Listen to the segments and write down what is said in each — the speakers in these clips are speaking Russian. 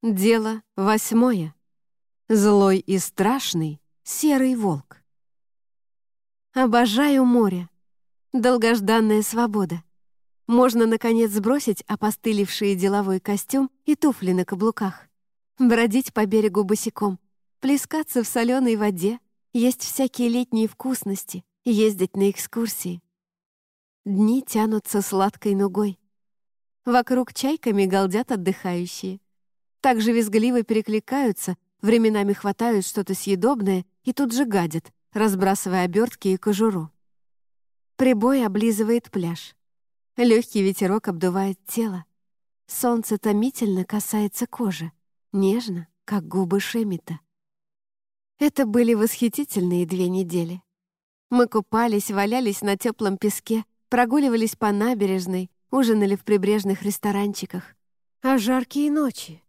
Дело восьмое. Злой и страшный серый волк. Обожаю море. Долгожданная свобода. Можно, наконец, сбросить опостылевший деловой костюм и туфли на каблуках. Бродить по берегу босиком, плескаться в соленой воде, есть всякие летние вкусности, ездить на экскурсии. Дни тянутся сладкой нугой. Вокруг чайками галдят отдыхающие. Также визгливо перекликаются, временами хватают что-то съедобное и тут же гадят, разбрасывая обертки и кожуру. Прибой облизывает пляж. Легкий ветерок обдувает тело. Солнце томительно касается кожи, нежно, как губы Шемита. Это были восхитительные две недели. Мы купались, валялись на теплом песке, прогуливались по набережной, ужинали в прибрежных ресторанчиках. А жаркие ночи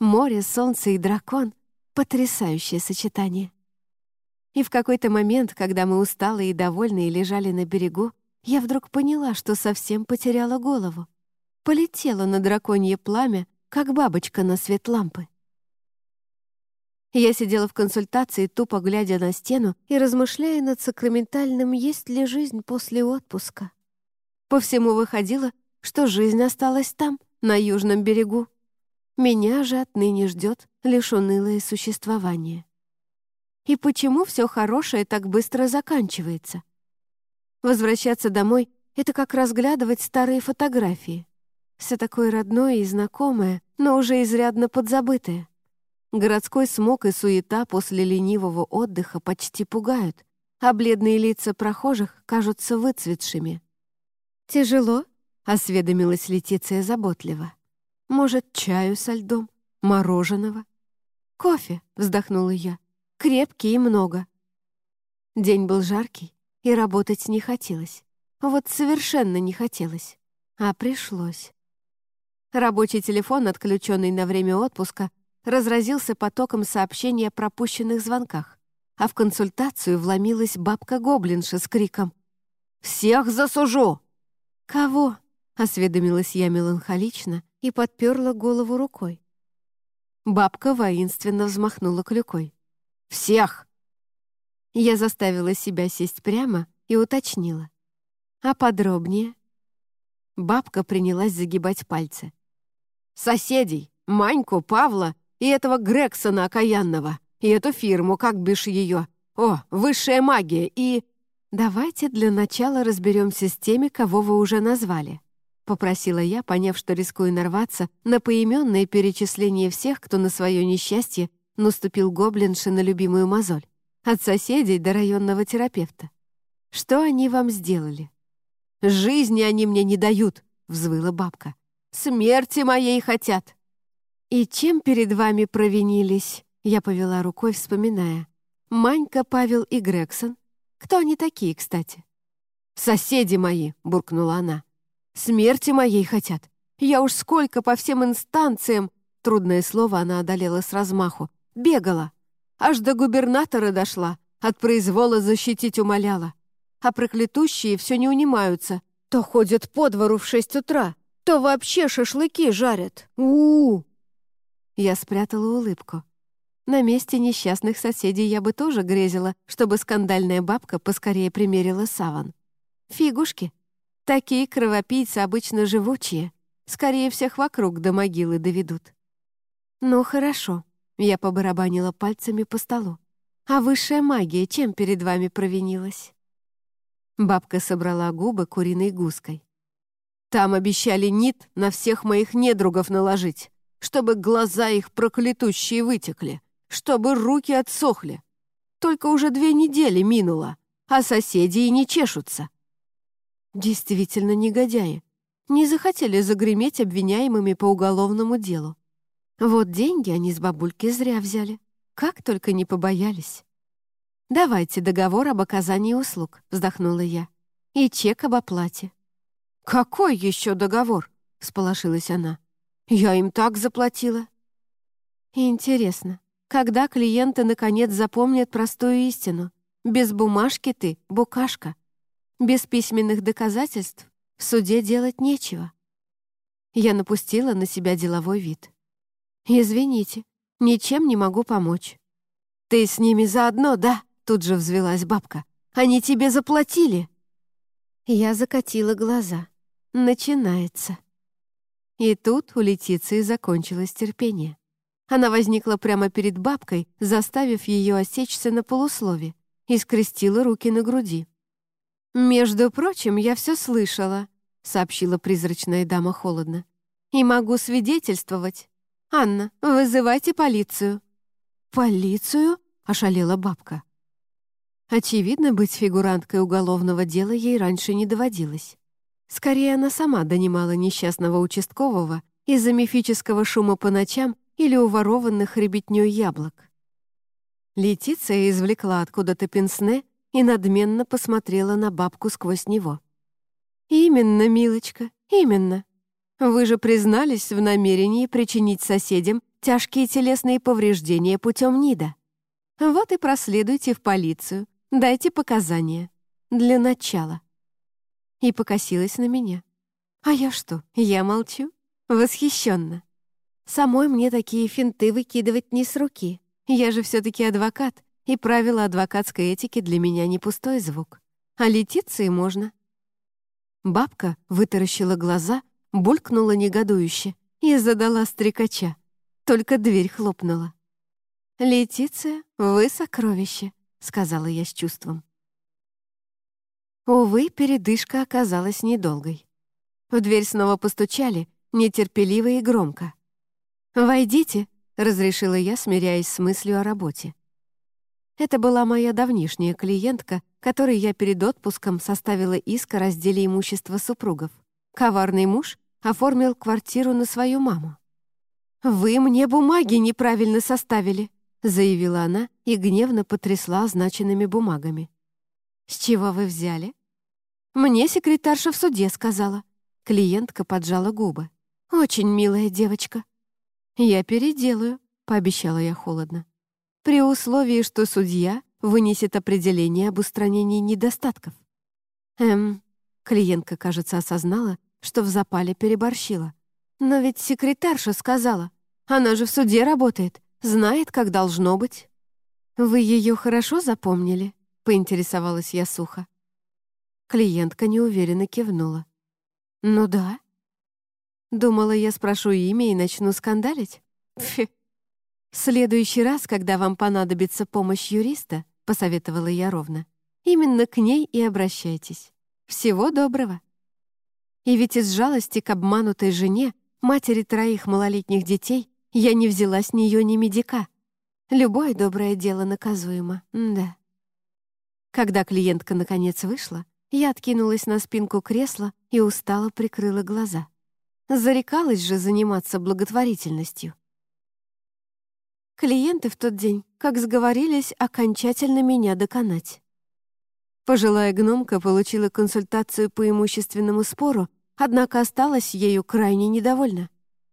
Море, солнце и дракон — потрясающее сочетание. И в какой-то момент, когда мы усталые и довольные лежали на берегу, я вдруг поняла, что совсем потеряла голову. Полетела на драконье пламя, как бабочка на свет лампы. Я сидела в консультации, тупо глядя на стену и размышляя над сакраментальным «есть ли жизнь после отпуска?». По всему выходило, что жизнь осталась там, на южном берегу. Меня же отныне ждет лишь унылое существование. И почему все хорошее так быстро заканчивается? Возвращаться домой — это как разглядывать старые фотографии. Все такое родное и знакомое, но уже изрядно подзабытое. Городской смог и суета после ленивого отдыха почти пугают, а бледные лица прохожих кажутся выцветшими. «Тяжело?» — осведомилась Летиция заботливо. Может, чаю со льдом, мороженого? Кофе, вздохнула я. Крепкий и много. День был жаркий, и работать не хотелось. Вот совершенно не хотелось. А пришлось. Рабочий телефон, отключенный на время отпуска, разразился потоком сообщений о пропущенных звонках, а в консультацию вломилась бабка-гоблинша с криком «Всех засужу!» «Кого?» — осведомилась я меланхолично, и подперла голову рукой. Бабка воинственно взмахнула клюкой. «Всех!» Я заставила себя сесть прямо и уточнила. «А подробнее?» Бабка принялась загибать пальцы. «Соседей! Маньку, Павла и этого Грексона окаянного, и эту фирму, как бишь ее. О, высшая магия и...» «Давайте для начала разберемся с теми, кого вы уже назвали», Попросила я, поняв, что рискую нарваться на поименное перечисление всех, кто на свое несчастье наступил гоблинши на любимую мозоль. От соседей до районного терапевта. Что они вам сделали? «Жизни они мне не дают», — взвыла бабка. «Смерти моей хотят». «И чем перед вами провинились?» Я повела рукой, вспоминая. «Манька, Павел и Грегсон. Кто они такие, кстати?» «Соседи мои», — буркнула она. Смерти моей хотят. Я уж сколько по всем инстанциям, трудное слово она одолела с размаху, бегала. Аж до губернатора дошла, от произвола защитить умоляла. А проклятущие все не унимаются. То ходят по двору в шесть утра, то вообще шашлыки жарят. у у, -у. Я спрятала улыбку. На месте несчастных соседей я бы тоже грезила, чтобы скандальная бабка поскорее примерила саван. Фигушки. Такие кровопийцы обычно живучие, скорее всех вокруг до могилы доведут. «Ну, хорошо», — я побарабанила пальцами по столу. «А высшая магия чем перед вами провинилась?» Бабка собрала губы куриной гуской. «Там обещали нит на всех моих недругов наложить, чтобы глаза их проклятущие вытекли, чтобы руки отсохли. Только уже две недели минуло, а соседи и не чешутся. Действительно негодяи. Не захотели загреметь обвиняемыми по уголовному делу. Вот деньги они с бабульки зря взяли. Как только не побоялись. «Давайте договор об оказании услуг», — вздохнула я. «И чек об оплате». «Какой еще договор?» — сполошилась она. «Я им так заплатила». «Интересно, когда клиенты наконец запомнят простую истину? Без бумажки ты — букашка, без письменных доказательств в суде делать нечего. Я напустила на себя деловой вид. «Извините, ничем не могу помочь». «Ты с ними заодно, да?» — тут же взвелась бабка. «Они тебе заплатили?» Я закатила глаза. Начинается. И тут у Летиции закончилось терпение. Она возникла прямо перед бабкой, заставив ее осечься на полуслове, и скрестила руки на груди. «Между прочим, я все слышала», — сообщила призрачная дама холодно. «И могу свидетельствовать. Анна, вызывайте полицию». «Полицию?» — ошалела бабка. Очевидно, быть фигуранткой уголовного дела ей раньше не доводилось. Скорее, она сама донимала несчастного участкового из-за мифического шума по ночам или уворованных ребятнёй яблок. Летиция извлекла откуда-то пенсне и надменно посмотрела на бабку сквозь него. «Именно, милочка, именно. Вы же признались в намерении причинить соседям тяжкие телесные повреждения путем НИДа. Вот и проследуйте в полицию, дайте показания. Для начала» и покосилась на меня. А я что, я молчу? Восхищенно. Самой мне такие финты выкидывать не с руки. Я же все-таки адвокат, и правила адвокатской этики для меня не пустой звук. А Летиции можно. Бабка вытаращила глаза, булькнула негодующе и задала стрекача. Только дверь хлопнула. «Летиция, вы сокровище», — сказала я с чувством. Увы, передышка оказалась недолгой. В дверь снова постучали, нетерпеливо и громко. «Войдите», — разрешила я, смиряясь с мыслью о работе. Это была моя давнишняя клиентка, которой я перед отпуском составила иск о разделе имущества супругов. Коварный муж оформил квартиру на свою маму. «Вы мне бумаги неправильно составили», — заявила она и гневно потрясла означенными бумагами. «С чего вы взяли?» Мне секретарша в суде сказала. Клиентка поджала губы. «Очень милая девочка». «Я переделаю», — пообещала я холодно. «При условии, что судья вынесет определение об устранении недостатков». «Эм...» Клиентка, кажется, осознала, что в запале переборщила. «Но ведь секретарша сказала. Она же в суде работает, знает, как должно быть». «Вы ее хорошо запомнили?» — поинтересовалась я сухо. Клиентка неуверенно кивнула. «Ну да». Думала, я спрошу имя и начну скандалить? Фи. «В следующий раз, когда вам понадобится помощь юриста», — посоветовала я ровно, «именно к ней и обращайтесь. Всего доброго». И ведь из жалости к обманутой жене, матери троих малолетних детей, я не взяла с нее ни медика. Любое доброе дело наказуемо, да. Когда клиентка наконец вышла, я откинулась на спинку кресла и устало прикрыла глаза. Зарекалась же заниматься благотворительностью. Клиенты в тот день, как сговорились, окончательно меня доконать. Пожилая гномка получила консультацию по имущественному спору, однако осталась ею крайне недовольна.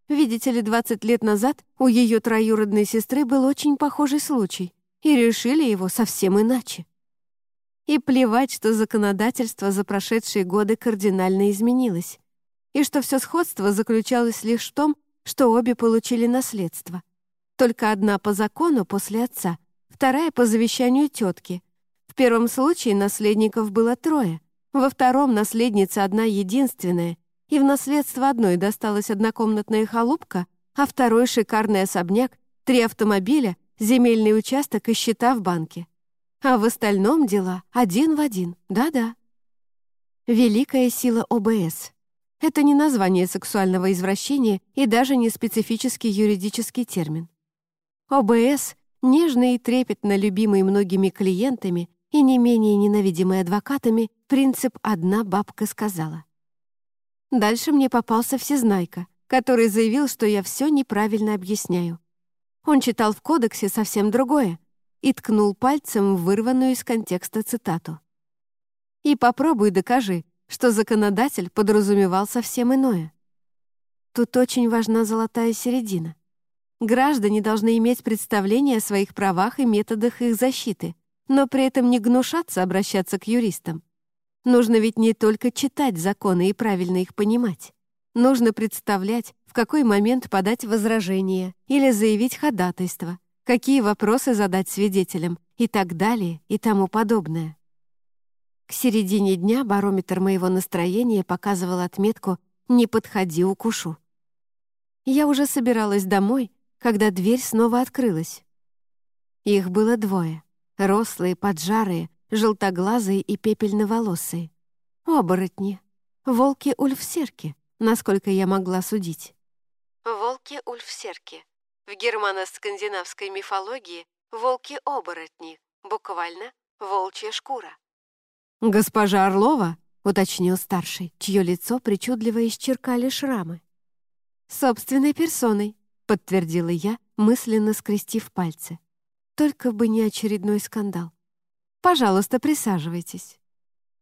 Видите ли, 20 лет назад у ее троюродной сестры был очень похожий случай, и решили его совсем иначе. И плевать, что законодательство за прошедшие годы кардинально изменилось, и что все сходство заключалось лишь в том, что обе получили наследство. Только одна по закону после отца, вторая по завещанию тетки. В первом случае наследников было трое, во втором наследница одна единственная, и в наследство одной досталась однокомнатная халупка, а второй — шикарный особняк, три автомобиля, земельный участок и счета в банке. А в остальном дела один в один, да-да. Великая сила ОБС. Это не название сексуального извращения и даже не специфический юридический термин. ОБС — нежный и трепетно любимый многими клиентами и не менее ненавидимый адвокатами принцип «одна бабка сказала». Дальше мне попался всезнайка, который заявил, что я все неправильно объясняю. Он читал в кодексе совсем другое, и ткнул пальцем в вырванную из контекста цитату. «И попробуй докажи, что законодатель подразумевал совсем иное». Тут очень важна золотая середина. Граждане должны иметь представление о своих правах и методах их защиты, но при этом не гнушаться обращаться к юристам. Нужно ведь не только читать законы и правильно их понимать, Нужно представлять, в какой момент подать возражение или заявить ходатайство, какие вопросы задать свидетелям и так далее и тому подобное. К середине дня барометр моего настроения показывал отметку «Не подходи, укушу». Я уже собиралась домой, когда дверь снова открылась. Их было двое — рослые, поджарые, желтоглазые и пепельноволосые. Оборотни. Волки-ульфсерки, насколько я могла судить. Волки-ульфсерки. В германо-скандинавской мифологии волки-оборотни, буквально волчья шкура. «Госпожа Орлова?» — уточнил старший, чье лицо причудливо исчеркали шрамы. «Собственной персоной», — подтвердила я, мысленно скрестив пальцы. «Только бы не очередной скандал. Пожалуйста, присаживайтесь».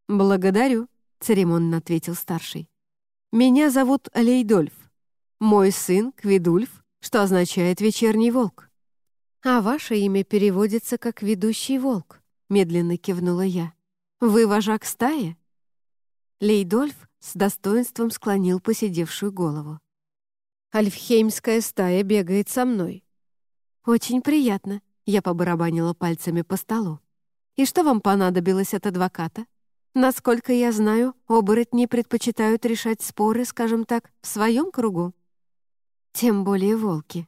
«Благодарю», — церемонно ответил старший. «Меня зовут Лейдольф. Мой сын — Квидульф, что означает «вечерний волк». «А ваше имя переводится как «ведущий волк», — медленно кивнула я. «Вы вожак стаи?» Лейдольф с достоинством склонил посидевшую голову. «Альфхеймская стая бегает со мной». «Очень приятно», — я побарабанила пальцами по столу. «И что вам понадобилось от адвоката? Насколько я знаю, оборотни предпочитают решать споры, скажем так, в своем кругу. Тем более волки».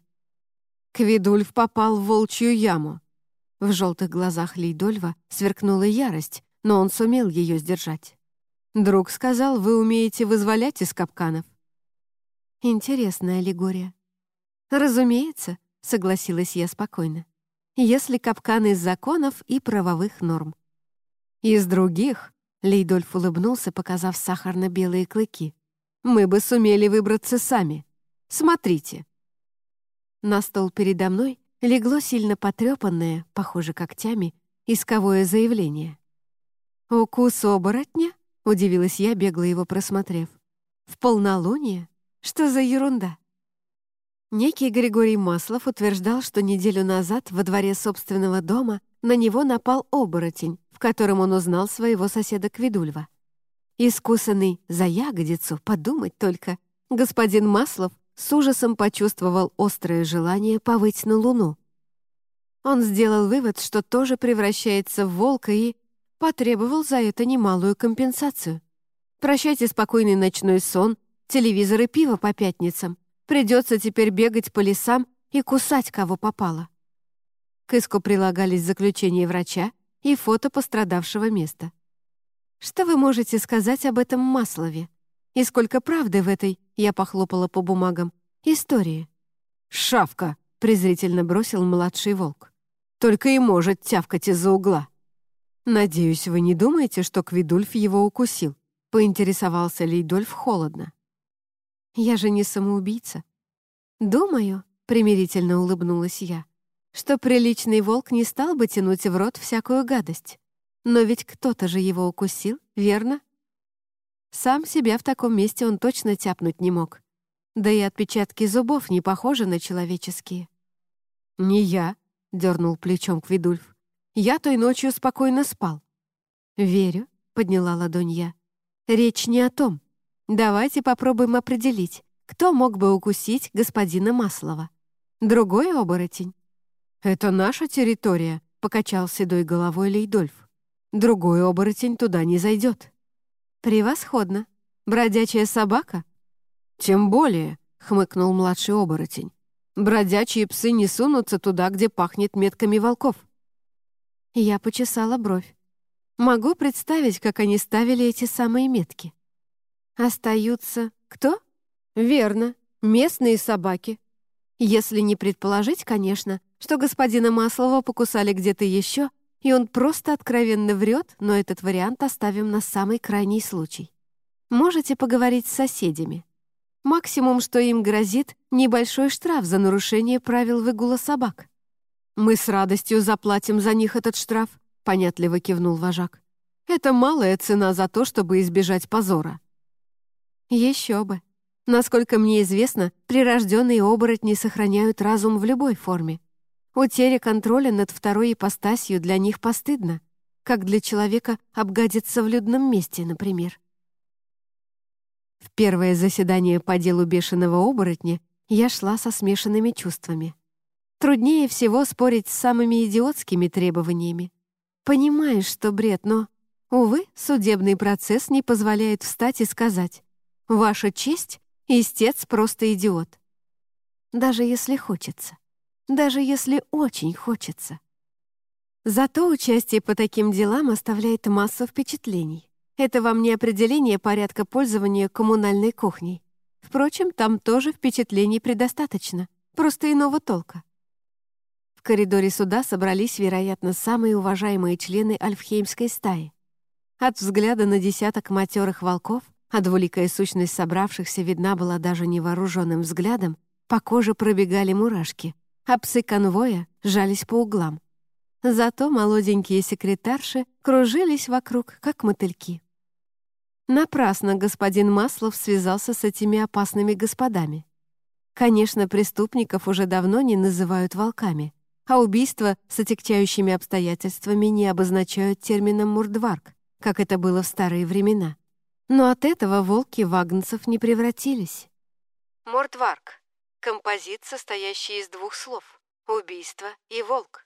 Квидульф попал в волчью яму. В желтых глазах Лейдольва сверкнула ярость, но он сумел ее сдержать. Друг сказал, вы умеете вызволять из капканов. Интересная аллегория. Разумеется, согласилась я спокойно. Если капкан из законов и правовых норм. Из других, Лейдольф улыбнулся, показав сахарно-белые клыки, мы бы сумели выбраться сами. Смотрите. На стол передо мной легло сильно потрепанное, похоже когтями, исковое заявление. «Укус оборотня?» — удивилась я, бегло его просмотрев. «В полнолуние? Что за ерунда?» Некий Григорий Маслов утверждал, что неделю назад во дворе собственного дома на него напал оборотень, в котором он узнал своего соседа Квидульва. Искусанный за ягодицу, подумать только, господин Маслов с ужасом почувствовал острое желание повыть на луну. Он сделал вывод, что тоже превращается в волка и потребовал за это немалую компенсацию. Прощайте спокойный ночной сон, телевизор и пиво по пятницам. Придется теперь бегать по лесам и кусать, кого попало. К иску прилагались заключение врача и фото пострадавшего места. Что вы можете сказать об этом Маслове? И сколько правды в этой, я похлопала по бумагам, истории? «Шавка!» — презрительно бросил младший волк. «Только и может тявкать из-за угла». «Надеюсь, вы не думаете, что Квидульф его укусил?» — поинтересовался Лейдольф холодно. «Я же не самоубийца». «Думаю», — примирительно улыбнулась я, «что приличный волк не стал бы тянуть в рот всякую гадость. Но ведь кто-то же его укусил, верно?» Сам себя в таком месте он точно тяпнуть не мог. Да и отпечатки зубов не похожи на человеческие. «Не я», — дернул плечом Квидульф. Я той ночью спокойно спал». «Верю», — подняла ладонь я. «Речь не о том. Давайте попробуем определить, кто мог бы укусить господина Маслова. Другой оборотень?» «Это наша территория», — покачал седой головой Лейдольф. «Другой оборотень туда не зайдет». «Превосходно. Бродячая собака?» «Тем более», — хмыкнул младший оборотень. «Бродячие псы не сунутся туда, где пахнет метками волков». Я почесала бровь. Могу представить, как они ставили эти самые метки. Остаются кто? Верно, местные собаки. Если не предположить, конечно, что господина Маслова покусали где-то еще, и он просто откровенно врет, но этот вариант оставим на самый крайний случай. Можете поговорить с соседями. Максимум, что им грозит, небольшой штраф за нарушение правил выгула собак. «Мы с радостью заплатим за них этот штраф», — понятливо кивнул вожак. «Это малая цена за то, чтобы избежать позора». Еще бы. Насколько мне известно, прирожденные оборотни сохраняют разум в любой форме. Утеря контроля над второй ипостасью для них постыдно, как для человека обгадиться в людном месте, например. В первое заседание по делу бешеного оборотня я шла со смешанными чувствами. Труднее всего спорить с самыми идиотскими требованиями. Понимаешь, что бред, но, увы, судебный процесс не позволяет встать и сказать «Ваша честь, истец просто идиот». Даже если хочется. Даже если очень хочется. Зато участие по таким делам оставляет массу впечатлений. Это вам не определение порядка пользования коммунальной кухней. Впрочем, там тоже впечатлений предостаточно, просто иного толка. В коридоре суда собрались, вероятно, самые уважаемые члены Альфхеймской стаи. От взгляда на десяток матерых волков, а двуликая сущность собравшихся видна была даже невооруженным взглядом, по коже пробегали мурашки, а псы конвоя жались по углам. Зато молоденькие секретарши кружились вокруг, как мотыльки. Напрасно господин Маслов связался с этими опасными господами. Конечно, преступников уже давно не называют волками, а убийства с отягчающими обстоятельствами не обозначают термином «мурдварк», как это было в старые времена. Но от этого волки вагнцев не превратились. Мордварк — композит, состоящий из двух слов — убийство и волк.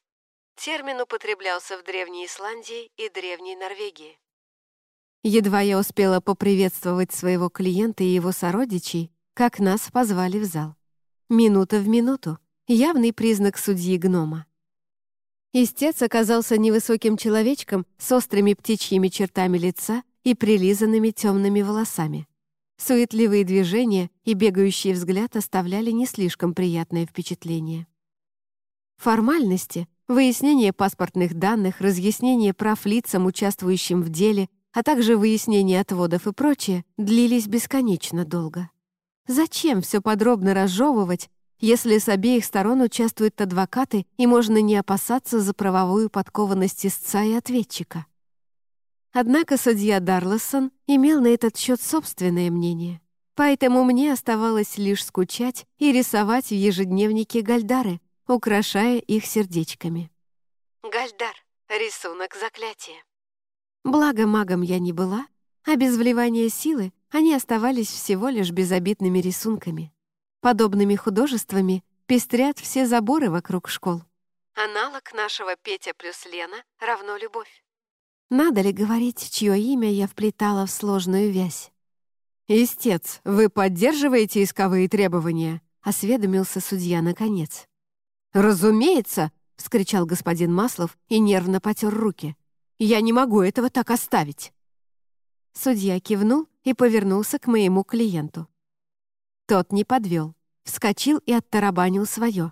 Термин употреблялся в Древней Исландии и Древней Норвегии. Едва я успела поприветствовать своего клиента и его сородичей, как нас позвали в зал. Минута в минуту — явный признак судьи гнома. Истец оказался невысоким человечком с острыми птичьими чертами лица и прилизанными темными волосами. Суетливые движения и бегающий взгляд оставляли не слишком приятное впечатление. Формальности — выяснение паспортных данных, разъяснение прав лицам, участвующим в деле, а также выяснение отводов и прочее, длились бесконечно долго. Зачем все подробно разжевывать, если с обеих сторон участвуют адвокаты и можно не опасаться за правовую подкованность истца и ответчика? Однако судья Дарлессон имел на этот счет собственное мнение, поэтому мне оставалось лишь скучать и рисовать в ежедневнике Гальдары, украшая их сердечками. Гальдар. Рисунок заклятия. Благо магом я не была, а без вливания силы они оставались всего лишь безобидными рисунками. Подобными художествами пестрят все заборы вокруг школ. Аналог нашего Петя плюс Лена равно любовь. Надо ли говорить, чье имя я вплетала в сложную вязь? «Истец, вы поддерживаете исковые требования?» — осведомился судья наконец. «Разумеется!» — вскричал господин Маслов и нервно потер руки. «Я не могу этого так оставить!» Судья кивнул и повернулся к моему клиенту. Тот не подвел, вскочил и оттарабанил свое.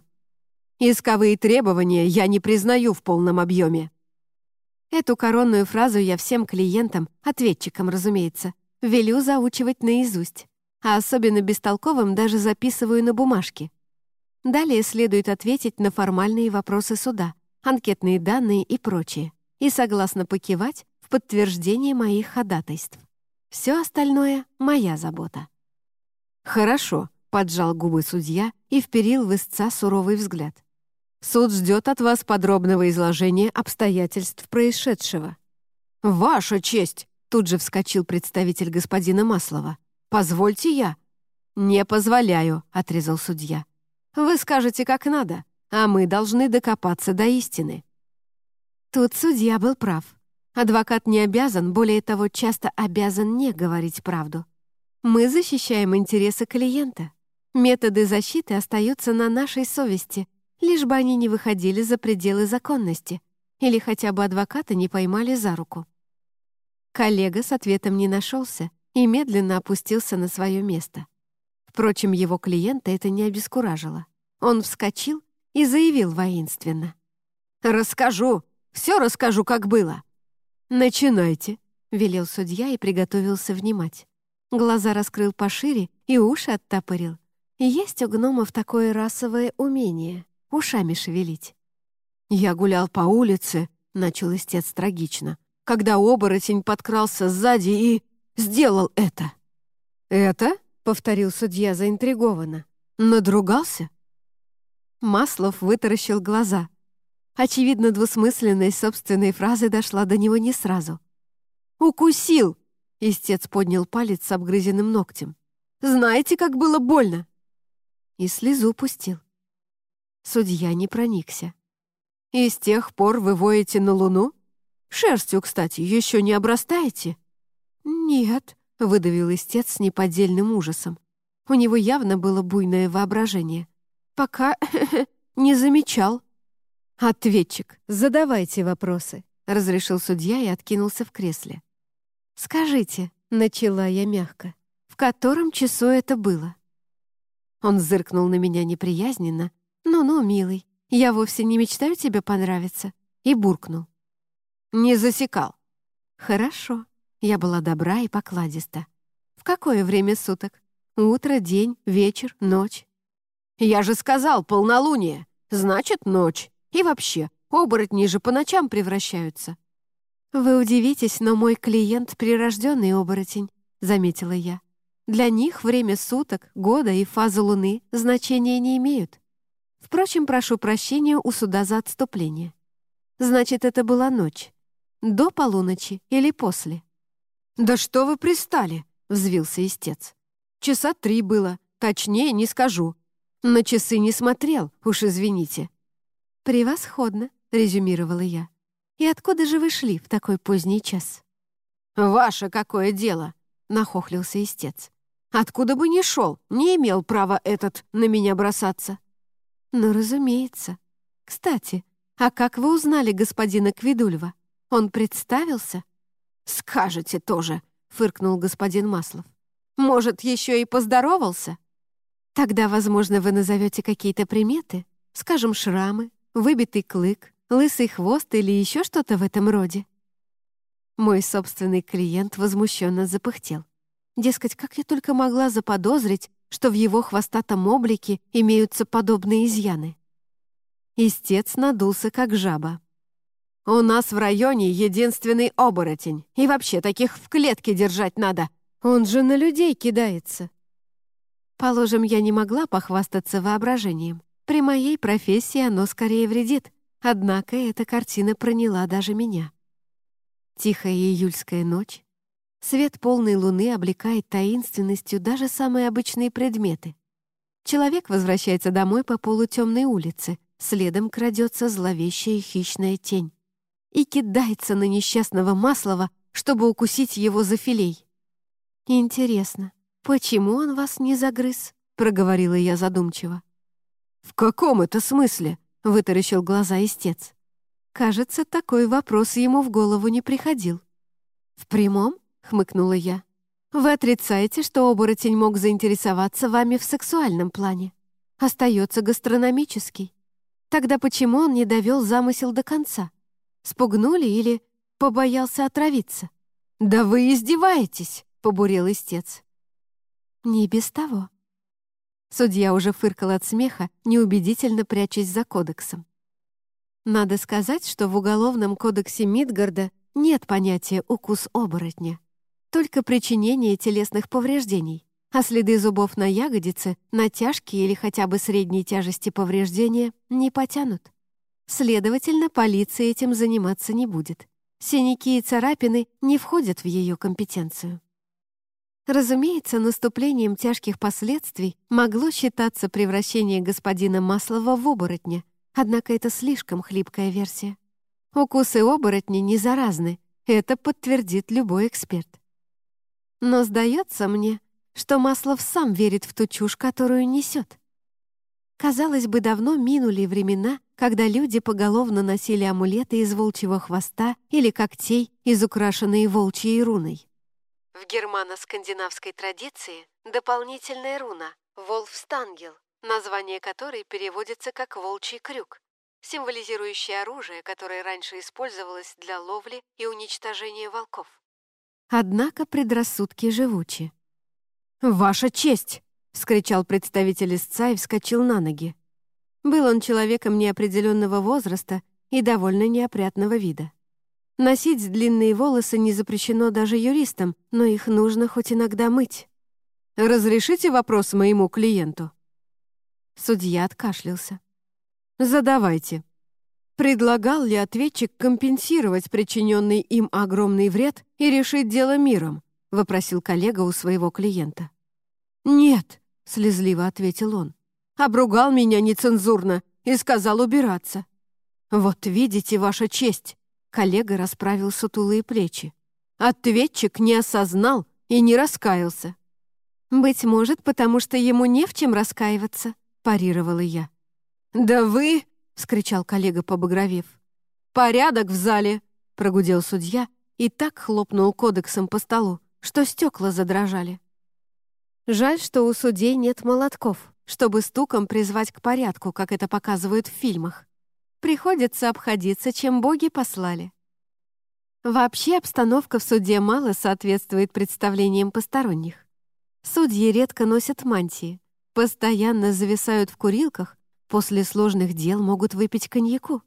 «Исковые требования я не признаю в полном объеме». Эту коронную фразу я всем клиентам, ответчикам, разумеется, велю заучивать наизусть, а особенно бестолковым даже записываю на бумажке. Далее следует ответить на формальные вопросы суда, анкетные данные и прочее, и согласно покивать в подтверждение моих ходатайств. Все остальное — моя забота. «Хорошо», — поджал губы судья и вперил в истца суровый взгляд. «Суд ждет от вас подробного изложения обстоятельств происшедшего». «Ваша честь!» — тут же вскочил представитель господина Маслова. «Позвольте я». «Не позволяю», — отрезал судья. Вы скажете, как надо, а мы должны докопаться до истины». Тут судья был прав. Адвокат не обязан, более того, часто обязан не говорить правду. Мы защищаем интересы клиента. Методы защиты остаются на нашей совести, лишь бы они не выходили за пределы законности или хотя бы адвоката не поймали за руку. Коллега с ответом не нашелся и медленно опустился на свое место. Впрочем, его клиента это не обескуражило. Он вскочил и заявил воинственно. «Расскажу, все расскажу, как было». «Начинайте», — велел судья и приготовился внимать. Глаза раскрыл пошире и уши оттопырил. Есть у гномов такое расовое умение — ушами шевелить. «Я гулял по улице», — начал истец трагично, «когда оборотень подкрался сзади и сделал это». «Это?» повторил судья заинтригованно. «Надругался?» Маслов вытаращил глаза. Очевидно, двусмысленность собственной фразы дошла до него не сразу. «Укусил!» — истец поднял палец с обгрызенным ногтем. Знаете, как было больно?» И слезу пустил. Судья не проникся. «И с тех пор вы воете на луну? Шерстью, кстати, еще не обрастаете?» «Нет», — выдавил истец с неподдельным ужасом. У него явно было буйное воображение. «Пока не замечал». «Ответчик, задавайте вопросы», — разрешил судья и откинулся в кресле. «Скажите», — начала я мягко, — «в котором часу это было?» Он зыркнул на меня неприязненно. «Ну-ну, милый, я вовсе не мечтаю тебе понравиться», и буркнул. «Не засекал». «Хорошо». Я была добра и покладиста. «В какое время суток? Утро, день, вечер, ночь?» «Я же сказал, полнолуние. Значит, ночь». И вообще, оборотни же по ночам превращаются». «Вы удивитесь, но мой клиент — прирожденный оборотень», — заметила я. «Для них время суток, года и фаза Луны значения не имеют. Впрочем, прошу прощения у суда за отступление. Значит, это была ночь. До полуночи или после?» «Да что вы пристали?» — взвился истец. «Часа три было, точнее не скажу. На часы не смотрел, уж извините. «Превосходно», — резюмировала я. «И откуда же вы шли в такой поздний час?» «Ваше какое дело!» — нахохлился истец. «Откуда бы ни шел, не имел права этот на меня бросаться». «Ну, разумеется. Кстати, а как вы узнали господина Квидульва? Он представился?» «Скажете тоже», — фыркнул господин Маслов. «Может, еще и поздоровался?» «Тогда, возможно, вы назовете какие-то приметы, скажем, шрамы, выбитый клык, лысый хвост или еще что-то в этом роде. Мой собственный клиент возмущенно запыхтел. Дескать, как я только могла заподозрить, что в его хвостатом облике имеются подобные изъяны. Истец надулся, как жаба. «У нас в районе единственный оборотень, и вообще таких в клетке держать надо. Он же на людей кидается». Положим, я не могла похвастаться воображением. При моей профессии оно скорее вредит, однако эта картина проняла даже меня. Тихая июльская ночь. Свет полной луны облекает таинственностью даже самые обычные предметы. Человек возвращается домой по полутемной улице, следом крадется зловещая хищная тень и кидается на несчастного Маслова, чтобы укусить его за филей. «Интересно, почему он вас не загрыз?» — проговорила я задумчиво. «В каком это смысле?» — вытаращил глаза истец. Кажется, такой вопрос ему в голову не приходил. «В прямом?» — хмыкнула я. «Вы отрицаете, что оборотень мог заинтересоваться вами в сексуальном плане. Остается гастрономический. Тогда почему он не довел замысел до конца? Спугнули или побоялся отравиться?» «Да вы издеваетесь!» — побурел истец. «Не без того», Судья уже фыркал от смеха, неубедительно прячась за кодексом. Надо сказать, что в Уголовном кодексе Мидгарда нет понятия «укус оборотня», только причинение телесных повреждений, а следы зубов на ягодице на тяжкие или хотя бы средней тяжести повреждения не потянут. Следовательно, полиция этим заниматься не будет. Синяки и царапины не входят в ее компетенцию. Разумеется, наступлением тяжких последствий могло считаться превращение господина Маслова в оборотня, однако это слишком хлипкая версия. Укусы оборотня не заразны, это подтвердит любой эксперт. Но сдается мне, что Маслов сам верит в ту чушь, которую несет. Казалось бы, давно минули времена, когда люди поголовно носили амулеты из волчьего хвоста или когтей, изукрашенные волчьей руной. В германо-скандинавской традиции дополнительная руна — Волфстангел, название которой переводится как «волчий крюк», символизирующее оружие, которое раньше использовалось для ловли и уничтожения волков. Однако предрассудки живучи. «Ваша честь!» — вскричал представитель истца и вскочил на ноги. Был он человеком неопределенного возраста и довольно неопрятного вида. Носить длинные волосы не запрещено даже юристам, но их нужно хоть иногда мыть. «Разрешите вопрос моему клиенту?» Судья откашлялся. «Задавайте. Предлагал ли ответчик компенсировать причиненный им огромный вред и решить дело миром?» — вопросил коллега у своего клиента. «Нет», — слезливо ответил он. «Обругал меня нецензурно и сказал убираться». «Вот видите, ваша честь», — коллега расправил сутулые плечи. «Ответчик не осознал и не раскаялся». «Быть может, потому что ему не в чем раскаиваться», — парировала я. «Да вы!» — вскричал коллега, побагровев. «Порядок в зале!» — прогудел судья и так хлопнул кодексом по столу, что стекла задрожали. Жаль, что у судей нет молотков, чтобы стуком призвать к порядку, как это показывают в фильмах. Приходится обходиться, чем боги послали. Вообще обстановка в суде мало соответствует представлениям посторонних. Судьи редко носят мантии, постоянно зависают в курилках, после сложных дел могут выпить коньяку.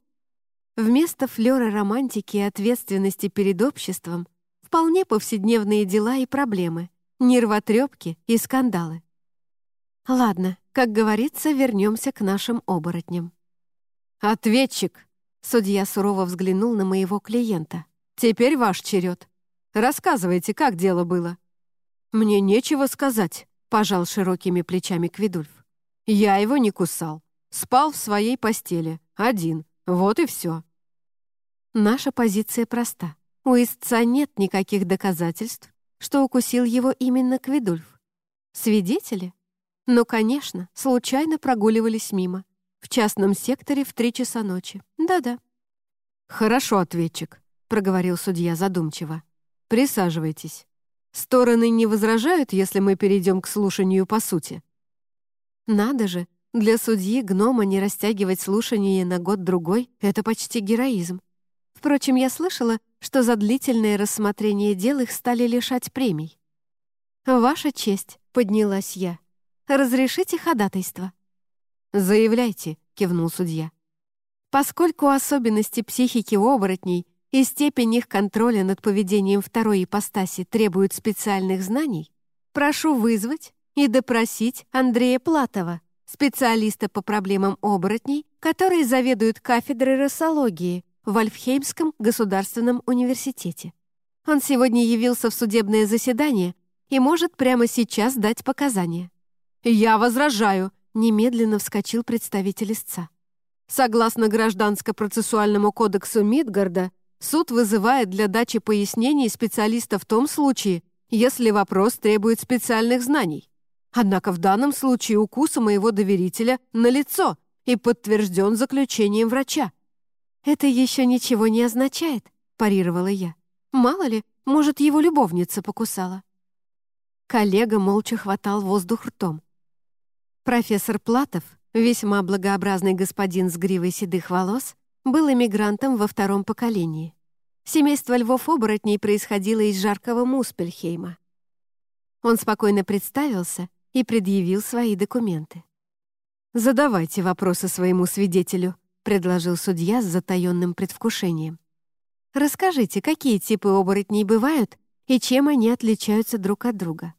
Вместо флёра романтики и ответственности перед обществом вполне повседневные дела и проблемы, нервотрепки и скандалы. Ладно, как говорится, вернемся к нашим оборотням. «Ответчик!» — судья сурово взглянул на моего клиента. «Теперь ваш черед. Рассказывайте, как дело было». «Мне нечего сказать», — пожал широкими плечами Квидульф. «Я его не кусал. Спал в своей постели. Один. Вот и все». Наша позиция проста. У истца нет никаких доказательств, что укусил его именно Квидульф. Свидетели? Ну, конечно, случайно прогуливались мимо. В частном секторе в три часа ночи. Да-да. «Хорошо, ответчик», — проговорил судья задумчиво. «Присаживайтесь. Стороны не возражают, если мы перейдем к слушанию по сути?» «Надо же, для судьи гнома не растягивать слушание на год-другой — это почти героизм. Впрочем, я слышала, что за длительное рассмотрение дел их стали лишать премий. «Ваша честь», — поднялась я. «Разрешите ходатайство?» «Заявляйте», — кивнул судья. Поскольку особенности психики оборотней и степень их контроля над поведением второй ипостаси требуют специальных знаний, прошу вызвать и допросить Андрея Платова, специалиста по проблемам оборотней, который заведует кафедрой росологии в Альфхеймском государственном университете. Он сегодня явился в судебное заседание и может прямо сейчас дать показания. «Я возражаю», — немедленно вскочил представитель истца. Согласно Гражданско-процессуальному кодексу Мидгарда, суд вызывает для дачи пояснений специалиста в том случае, если вопрос требует специальных знаний. Однако в данном случае укус моего доверителя налицо и подтвержден заключением врача. «Это еще ничего не означает», — парировала я. «Мало ли, может, его любовница покусала». Коллега молча хватал воздух ртом. Профессор Платов, весьма благообразный господин с гривой седых волос, был эмигрантом во втором поколении. Семейство львов-оборотней происходило из жаркого Муспельхейма. Он спокойно представился и предъявил свои документы. «Задавайте вопросы своему свидетелю», — предложил судья с затаённым предвкушением. «Расскажите, какие типы оборотней бывают и чем они отличаются друг от друга?»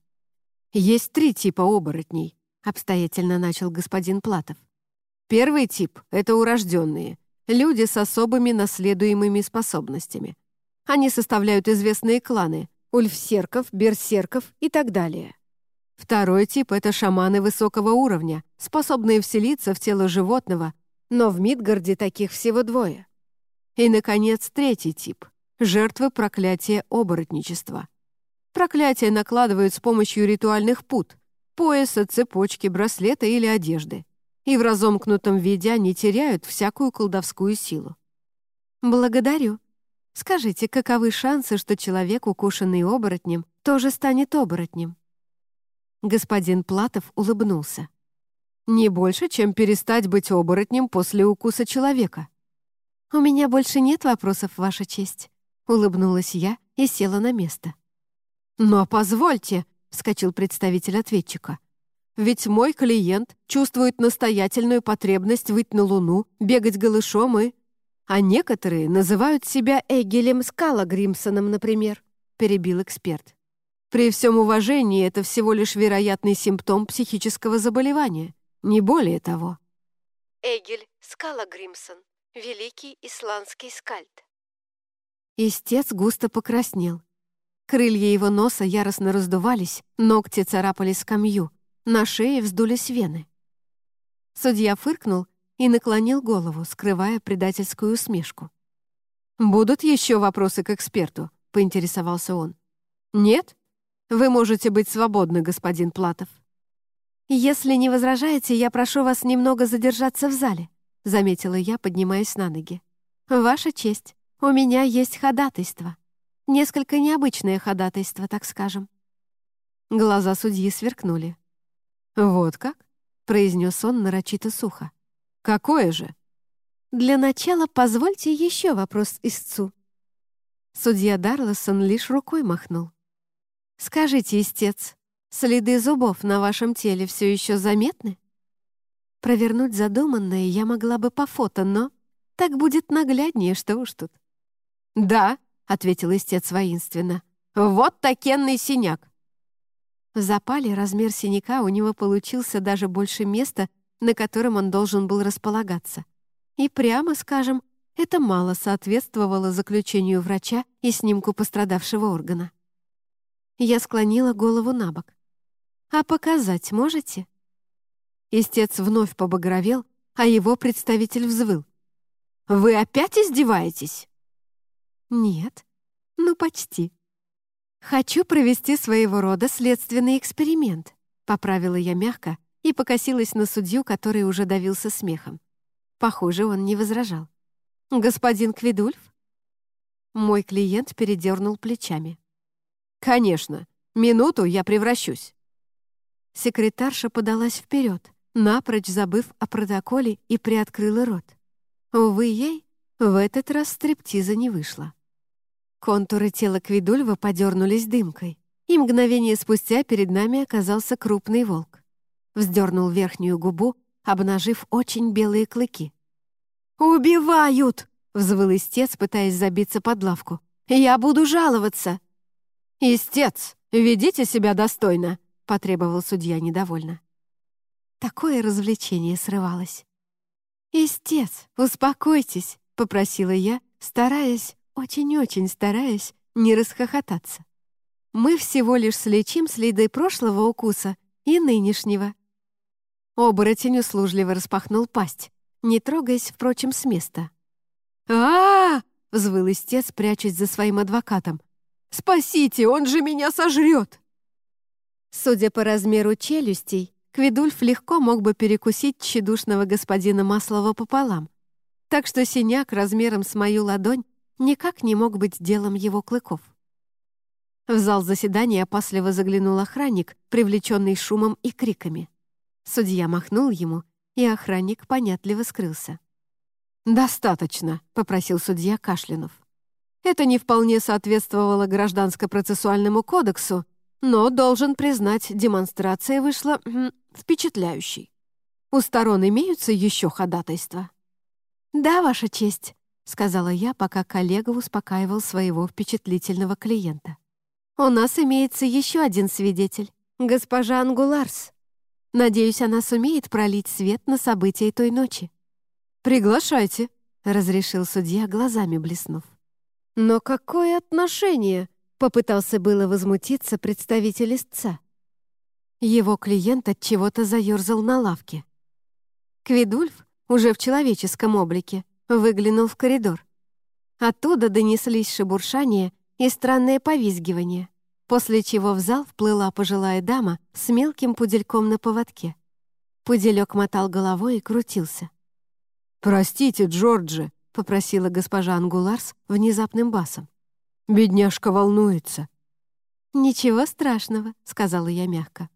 «Есть три типа оборотней», — обстоятельно начал господин Платов. «Первый тип — это урожденные, люди с особыми наследуемыми способностями. Они составляют известные кланы — ульфсерков, берсерков и так далее. Второй тип — это шаманы высокого уровня, способные вселиться в тело животного но в Мидгарде таких всего двое. И, наконец, третий тип — жертвы проклятия оборотничества. Проклятие накладывают с помощью ритуальных пут — пояса, цепочки, браслета или одежды. И в разомкнутом виде они теряют всякую колдовскую силу. «Благодарю. Скажите, каковы шансы, что человек, укушенный оборотнем, тоже станет оборотнем?» Господин Платов улыбнулся. Не больше, чем перестать быть оборотнем после укуса человека. «У меня больше нет вопросов, Ваша честь», — улыбнулась я и села на место. «Но позвольте», — вскочил представитель ответчика. «Ведь мой клиент чувствует настоятельную потребность выйти на Луну, бегать голышом и...» «А некоторые называют себя Эгелем Скала Гримсоном, например», — перебил эксперт. «При всем уважении это всего лишь вероятный симптом психического заболевания не более того. Эгель Скала Гримсон, великий исландский скальд. Истец густо покраснел. Крылья его носа яростно раздувались, ногти царапали скамью, На шее вздулись вены. Судья фыркнул и наклонил голову, скрывая предательскую усмешку. «Будут еще вопросы к эксперту?» — поинтересовался он. «Нет? Вы можете быть свободны, господин Платов». «Если не возражаете, я прошу вас немного задержаться в зале», — заметила я, поднимаясь на ноги. «Ваша честь, у меня есть ходатайство. Несколько необычное ходатайство, так скажем». Глаза судьи сверкнули. «Вот как?» — произнес он нарочито сухо. «Какое же?» «Для начала позвольте еще вопрос истцу». Судья Дарласон лишь рукой махнул. «Скажите, истец, следы зубов на вашем теле все еще заметны?» Провернуть задуманное я могла бы по фото, но так будет нагляднее, что уж тут. «Да», — ответил истец воинственно, — «вот такенный синяк. В запале размер синяка у него получился даже больше места, на котором он должен был располагаться. И прямо скажем, это мало соответствовало заключению врача и снимку пострадавшего органа. Я склонила голову на бок. «А показать можете?» Истец вновь побагровел, а его представитель взвыл. «Вы опять издеваетесь?» «Нет, ну почти», «Хочу провести своего рода следственный эксперимент», — поправила я мягко и покосилась на судью, который уже давился смехом. Похоже, он не возражал. «Господин Квидульф?» Мой клиент передернул плечами. «Конечно. Минуту я превращусь». Секретарша подалась вперед, напрочь забыв о протоколе и приоткрыла рот. Увы, ей в этот раз стриптиза не вышло. Контуры тела Квидульва подернулись дымкой, и мгновение спустя перед нами оказался крупный волк. Вздернул верхнюю губу, обнажив очень белые клыки. «Убивают!» — взвыл истец, пытаясь забиться под лавку. «Я буду жаловаться!» «Истец, ведите себя достойно!» — потребовал судья недовольно. Такое развлечение срывалось. «Истец, успокойтесь!» — попросила я, стараясь очень-очень стараясь не расхохотаться. Мы всего лишь слечим следы прошлого укуса и нынешнего. Оборотень услужливо распахнул пасть, не трогаясь, впрочем, с места. а, -а, -а взвыл истец, прячась за своим адвокатом. «Спасите, он же меня сожрет!» Судя по размеру челюстей, Квидульф легко мог бы перекусить тщедушного господина Маслова пополам, так что синяк размером с мою ладонь никак не мог быть делом его клыков. В зал заседания опасливо заглянул охранник, привлеченный шумом и криками. Судья махнул ему, и охранник понятливо скрылся. «Достаточно», — попросил судья Кашлянов. Это не вполне соответствовало гражданско-процессуальному кодексу, но, должен признать, демонстрация вышла впечатляющей. У сторон имеются еще ходатайства? «Да, Ваша честь», — сказала я, пока коллега успокаивал своего впечатлительного клиента. «У нас имеется еще один свидетель, госпожа Ангуларс. Надеюсь, она сумеет пролить свет на события той ночи». «Приглашайте», — разрешил судья, глазами блеснув. «Но какое отношение?» — попытался было возмутиться представитель истца. Его клиент от чего-то заерзал на лавке. Квидульф, уже в человеческом облике, выглянул в коридор. Оттуда донеслись шебуршания и странное повизгивание, после чего в зал вплыла пожилая дама с мелким пудельком на поводке. Пуделек мотал головой и крутился. «Простите, Джорджи», — попросила госпожа Ангуларс внезапным басом. «Бедняжка волнуется». «Ничего страшного», — сказала я мягко.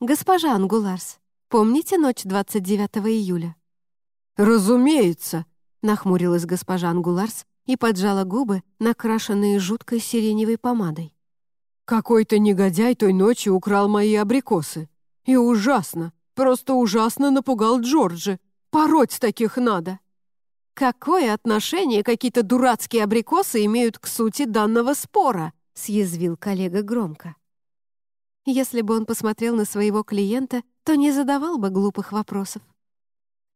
«Госпожа Ангуларс, помните ночь 29 июля?» «Разумеется», Нахмурилась госпожа Ангуларс и поджала губы, накрашенные жуткой сиреневой помадой. «Какой-то негодяй той ночью украл мои абрикосы. И ужасно, просто ужасно напугал Джорджи. Пороть таких надо!» «Какое отношение какие-то дурацкие абрикосы имеют к сути данного спора?» — съязвил коллега громко. Если бы он посмотрел на своего клиента, то не задавал бы глупых вопросов.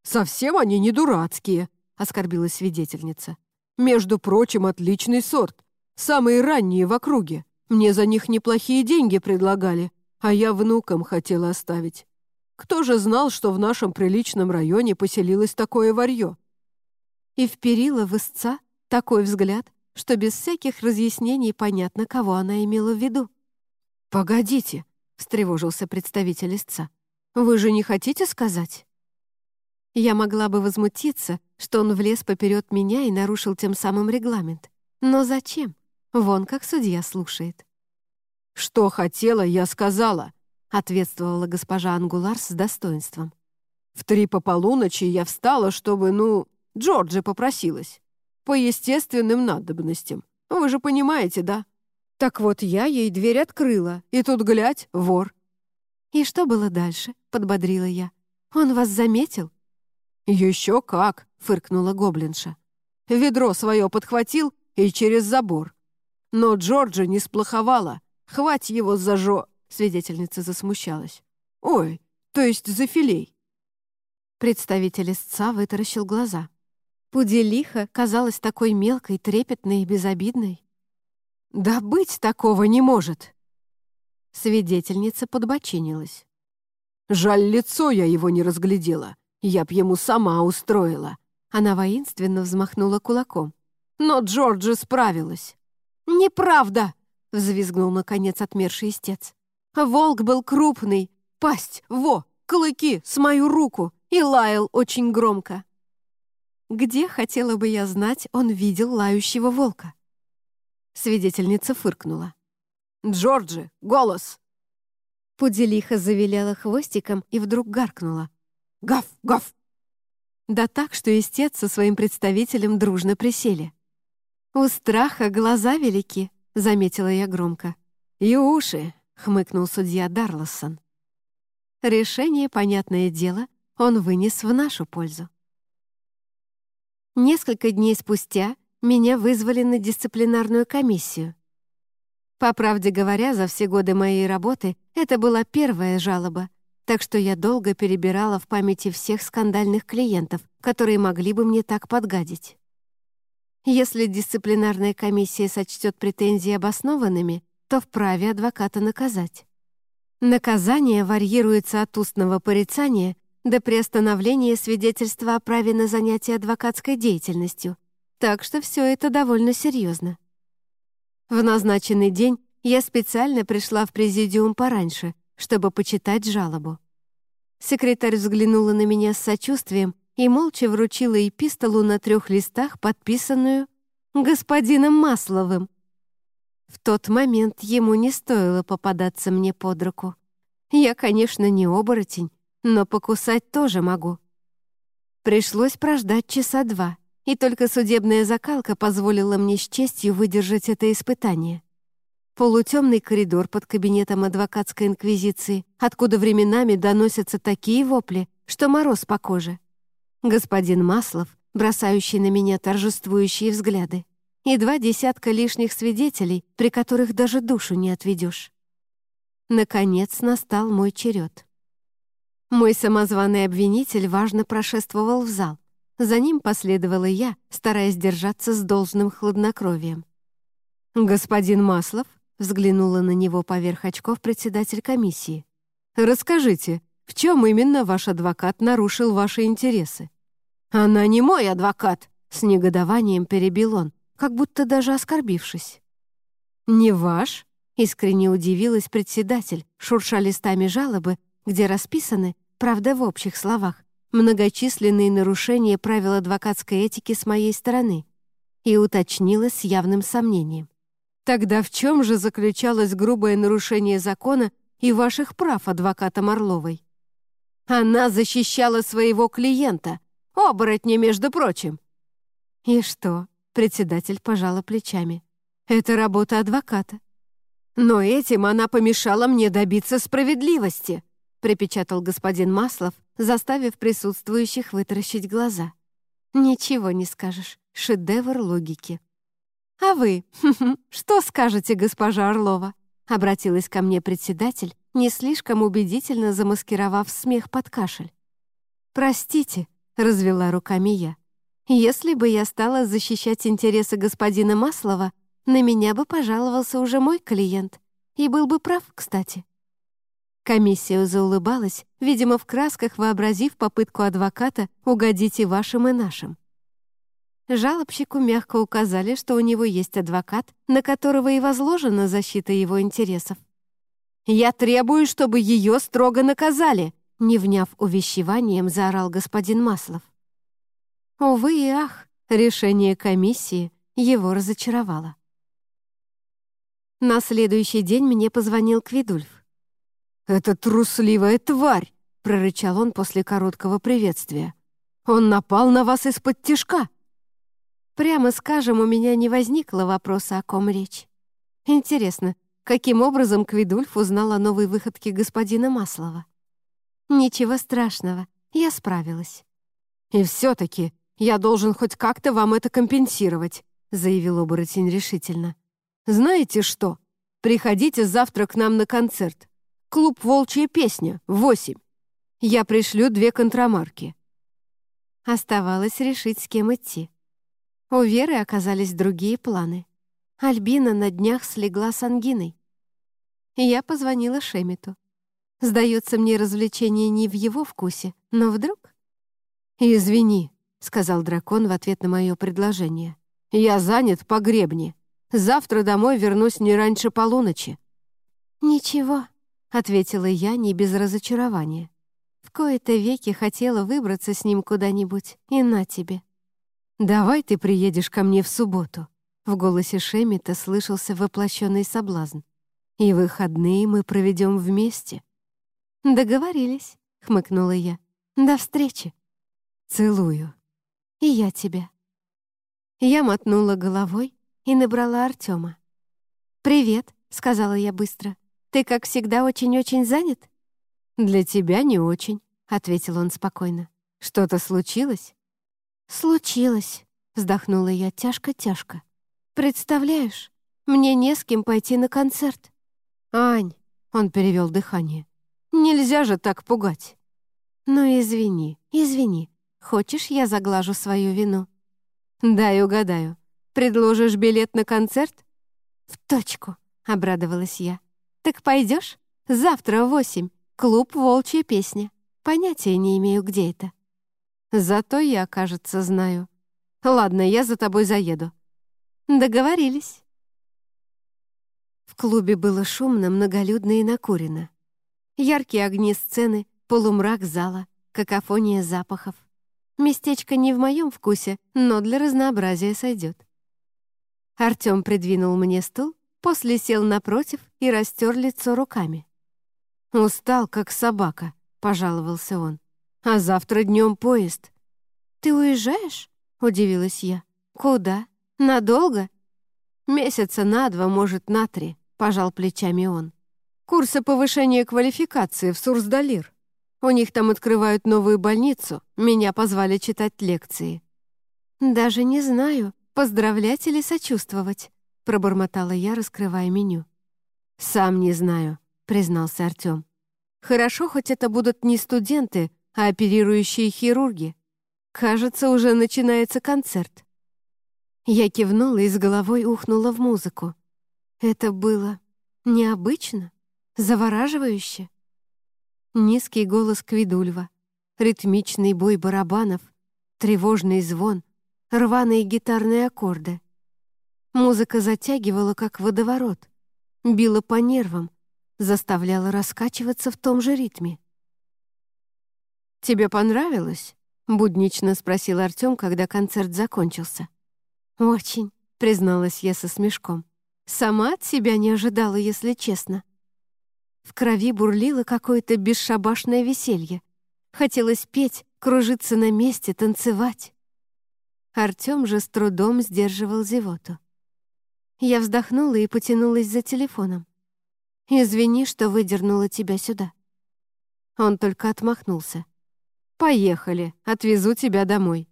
«Совсем они не дурацкие», — оскорбилась свидетельница. «Между прочим, отличный сорт. Самые ранние в округе. Мне за них неплохие деньги предлагали. а я внукам хотела оставить. Кто же знал, что в нашем приличном районе поселилось такое варьё?» И вперила в истца такой взгляд, что без всяких разъяснений понятно, кого она имела в виду. «Погодите», — встревожился представитель истца. «Вы же не хотите сказать?» Я могла бы возмутиться, что он влез поперед меня и нарушил тем самым регламент. Но зачем? Вон как судья слушает. «Что хотела, я сказала», — ответствовала госпожа Ангулар с достоинством. «В три по полуночи я встала, чтобы, ну, Джорджи попросилась. По естественным надобностям. Вы же понимаете, да? Так вот я ей дверь открыла, и тут, глядь, вор». «И что было дальше?» — подбодрила я. «Он вас заметил?» «Еще как!» — фыркнула гоблинша. Ведро свое подхватил и через забор. Но Джорджи не сплоховала. Хвать его за жо... Свидетельница засмущалась. «Ой, то есть за филей». Представитель истца вытаращил глаза. Пуделиха казалась такой мелкой, трепетной и безобидной. «Да быть такого не может!» Свидетельница подбочинилась. «Жаль, лицо я его не разглядела. Я б ему сама устроила». Она воинственно взмахнула кулаком. «Но Джорджи справилась». «Неправда!» — взвизгнул, наконец, отмерший истец. «Волк был крупный, пасть, во, клыки, с мою руку, и лаял очень громко». Где, хотела бы я знать, он видел лающего волка? Свидетельница фыркнула. «Джорджи, голос!» Пуделиха завиляла хвостиком и вдруг гаркнула. «Гав, гав!» Да так, что истец со своим представителем дружно присели. «У страха глаза велики», — заметила я громко. «И уши», — хмыкнул судья Дарлассон. Решение, понятное дело, он вынес в нашу пользу. Несколько дней спустя меня вызвали на дисциплинарную комиссию. По правде говоря, за все годы моей работы это была первая жалоба, так что я долго перебирала в памяти всех скандальных клиентов, которые могли бы мне так подгадить. Если дисциплинарная комиссия сочтет претензии обоснованными, то вправе адвоката наказать. Наказание варьируется от устного порицания до приостановления свидетельства о праве на занятие адвокатской деятельностью, так что все это довольно серьезно. В назначенный день я специально пришла в президиум пораньше, чтобы почитать жалобу. Секретарь взглянула на меня с сочувствием и молча вручила эпистолу на трех листах, подписанную господином Масловым. В тот момент ему не стоило попадаться мне под руку. Я, конечно, не оборотень, но покусать тоже могу. Пришлось прождать часа два, и только судебная закалка позволила мне с честью выдержать это испытание. Полутемный коридор под кабинетом адвокатской инквизиции, откуда временами доносятся такие вопли, что мороз по коже — господин Маслов, бросающий на меня торжествующие взгляды, и два десятка лишних свидетелей, при которых даже душу не отведешь. Наконец настал мой черед. Мой самозваный обвинитель важно прошествовал в зал. За ним последовала я, стараясь держаться с должным хладнокровием. «Господин Маслов», — взглянула на него поверх очков председатель комиссии, «расскажите, в чем именно ваш адвокат нарушил ваши интересы?» «Она не мой адвокат!» — с негодованием перебил он, как будто даже оскорбившись. «Не ваш?» — искренне удивилась председатель, шурша листами жалобы, где расписаны, правда в общих словах, многочисленные нарушения правил адвокатской этики с моей стороны, и уточнила с явным сомнением. «Тогда в чем же заключалось грубое нарушение закона и ваших прав адвоката Орловой?» «Она защищала своего клиента», Оборотни, между прочим». «И что?» — председатель пожала плечами. «Это работа адвоката». «Но этим она помешала мне добиться справедливости», — припечатал господин Маслов, заставив присутствующих вытаращить глаза. «Ничего не скажешь. Шедевр логики». «А вы, что скажете, госпожа Орлова?» — обратилась ко мне председатель, не слишком убедительно замаскировав смех под кашель. «Простите», — развела руками я. «Если бы я стала защищать интересы господина Маслова, на меня бы пожаловался уже мой клиент. И был бы прав, кстати». Комиссия заулыбалась, видимо, в красках вообразив попытку адвоката угодить и вашим, и нашим. Жалобщику мягко указали, что у него есть адвокат, на которого и возложена защита его интересов. «Я требую, чтобы ее строго наказали!» Не вняв увещеванием, заорал господин Маслов. Увы и ах, решение комиссии его разочаровало. На следующий день мне позвонил Квидульф. «Это трусливая тварь!» — прорычал он после короткого приветствия. «Он напал на вас из-под тишка!» Прямо скажем, у меня не возникло вопроса, о ком речь. Интересно, каким образом Квидульф узнал о новой выходке господина Маслова? Ничего страшного, я справилась. «И все-таки я должен хоть как-то вам это компенсировать», заявил оборотень решительно. «Знаете что? Приходите завтра к нам на концерт. Клуб «Волчья песня» в восемь. Я пришлю две контрамарки». Оставалось решить, с кем идти. У Веры оказались другие планы. Альбина на днях слегла с ангиной. Я позвонила Шемиту. Сдается мне развлечение не в его вкусе, но вдруг... «Извини», — сказал дракон в ответ на мое предложение. «Я занят по гребне. Завтра домой вернусь не раньше полуночи». «Ничего», — ответила я не без разочарования. В кои-то веки хотела выбраться с ним куда-нибудь, и на тебе. «Давай ты приедешь ко мне в субботу», — в голосе Шемита слышался воплощенный соблазн. «И выходные мы проведем вместе». «Договорились», — хмыкнула я. «До встречи». «Целую». «И я тебя». Я мотнула головой и набрала Артема. «Привет», — сказала я быстро. «Ты, как всегда, очень-очень занят?» «Для тебя не очень», — ответил он спокойно. «Что-то случилось?» «Случилось», — вздохнула я тяжко-тяжко. «Представляешь, мне не с кем пойти на концерт». «Ань», — он перевел дыхание, Нельзя же так пугать. Ну, извини, извини. Хочешь, я заглажу свою вину? Дай угадаю. Предложишь билет на концерт? В точку, обрадовалась я. Так пойдешь? Завтра в восемь. Клуб «Волчья песня». Понятия не имею, где это. Зато я, кажется, знаю. Ладно, я за тобой заеду. Договорились. В клубе было шумно, многолюдно и накурено. Яркие огни сцены, полумрак зала, какофония запахов. Местечко не в моем вкусе, но для разнообразия сойдет. Артем придвинул мне стул, после сел напротив и растер лицо руками. «Устал, как собака», — пожаловался он. «А завтра днем поезд». «Ты уезжаешь?» — удивилась я. «Куда? Надолго?» «Месяца на два, может, на три», — пожал плечами он. Курсы повышения квалификации в Сурсдалир. У них там открывают новую больницу. Меня позвали читать лекции». «Даже не знаю, поздравлять или сочувствовать», — пробормотала я, раскрывая меню. «Сам не знаю», — признался Артём. «Хорошо, хоть это будут не студенты, а оперирующие хирурги. Кажется, уже начинается концерт». Я кивнула и с головой ухнула в музыку. Это было необычно. Завораживающе. Низкий голос Квидульва, ритмичный бой барабанов, тревожный звон, рваные гитарные аккорды. Музыка затягивала, как водоворот, била по нервам, заставляла раскачиваться в том же ритме. «Тебе понравилось?» — буднично спросил Артём, когда концерт закончился. «Очень», — призналась я со смешком. «Сама от себя не ожидала, если честно». В крови бурлило какое-то бесшабашное веселье. Хотелось петь, кружиться на месте, танцевать. Артём же с трудом сдерживал зевоту. Я вздохнула и потянулась за телефоном. «Извини, что выдернула тебя сюда». Он только отмахнулся. «Поехали, отвезу тебя домой».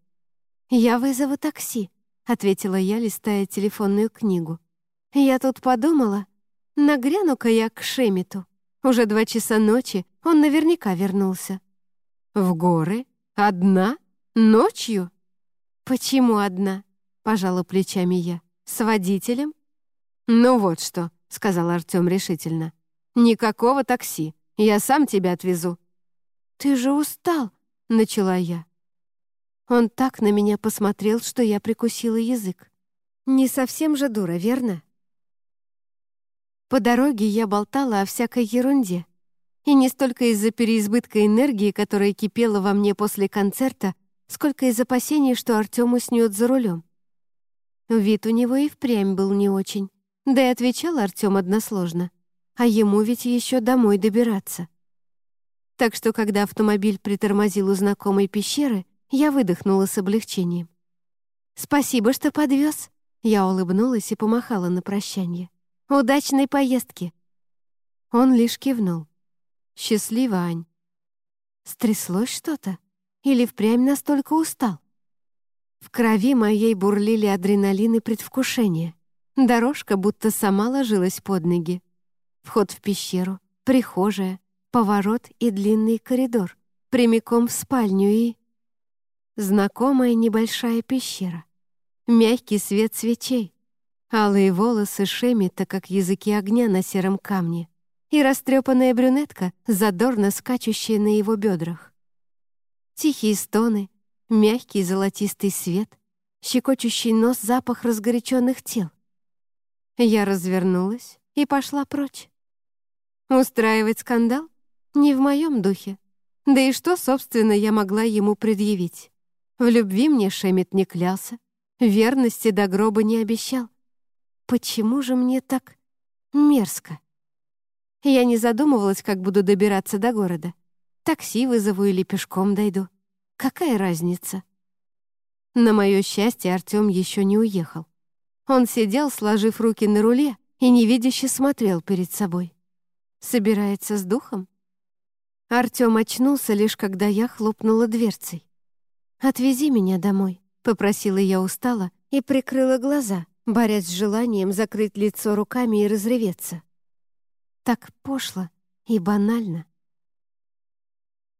«Я вызову такси», — ответила я, листая телефонную книгу. «Я тут подумала, нагряну-ка я к Шемиту». Уже два часа ночи, он наверняка вернулся. «В горы? Одна? Ночью?» «Почему одна?» — пожала плечами я. «С водителем?» «Ну вот что», — сказал Артём решительно. «Никакого такси. Я сам тебя отвезу». «Ты же устал», — начала я. Он так на меня посмотрел, что я прикусила язык. Не совсем же дура, верно? По дороге я болтала о всякой ерунде. И не столько из-за переизбытка энергии, которая кипела во мне после концерта, сколько из опасений, что Артём уснёт за рулем. Вид у него и впрямь был не очень. Да и отвечал Артём односложно. А ему ведь ещё домой добираться. Так что, когда автомобиль притормозил у знакомой пещеры, я выдохнула с облегчением. «Спасибо, что подвез. Я улыбнулась и помахала на прощание. «Удачной поездки!» Он лишь кивнул. «Счастливо, Ань!» Стряслось что-то? Или впрямь настолько устал? В крови моей бурлили адреналин и предвкушение. Дорожка будто сама ложилась под ноги. Вход в пещеру, прихожая, поворот и длинный коридор, прямиком в спальню и... Знакомая небольшая пещера. Мягкий свет свечей. Алые волосы Шемита, как языки огня на сером камне. И растрепанная брюнетка, задорно скачущая на его бедрах. Тихие стоны, мягкий золотистый свет, щекочущий нос запах разгоряченных тел. Я развернулась и пошла прочь. Устраивать скандал? Не в моем духе. Да и что, собственно, я могла ему предъявить? В любви мне Шемет не клялся, верности до гроба не обещал. Почему же мне так мерзко? Я не задумывалась, как буду добираться до города. Такси вызову или пешком дойду. Какая разница? На мое счастье, Артём еще не уехал. Он сидел, сложив руки на руле, и невидяще смотрел перед собой. Собирается с духом? Артём очнулся лишь, когда я хлопнула дверцей. «Отвези меня домой», — попросила я устало и прикрыла глаза, борясь с желанием закрыть лицо руками и разреветься. Так пошло и банально.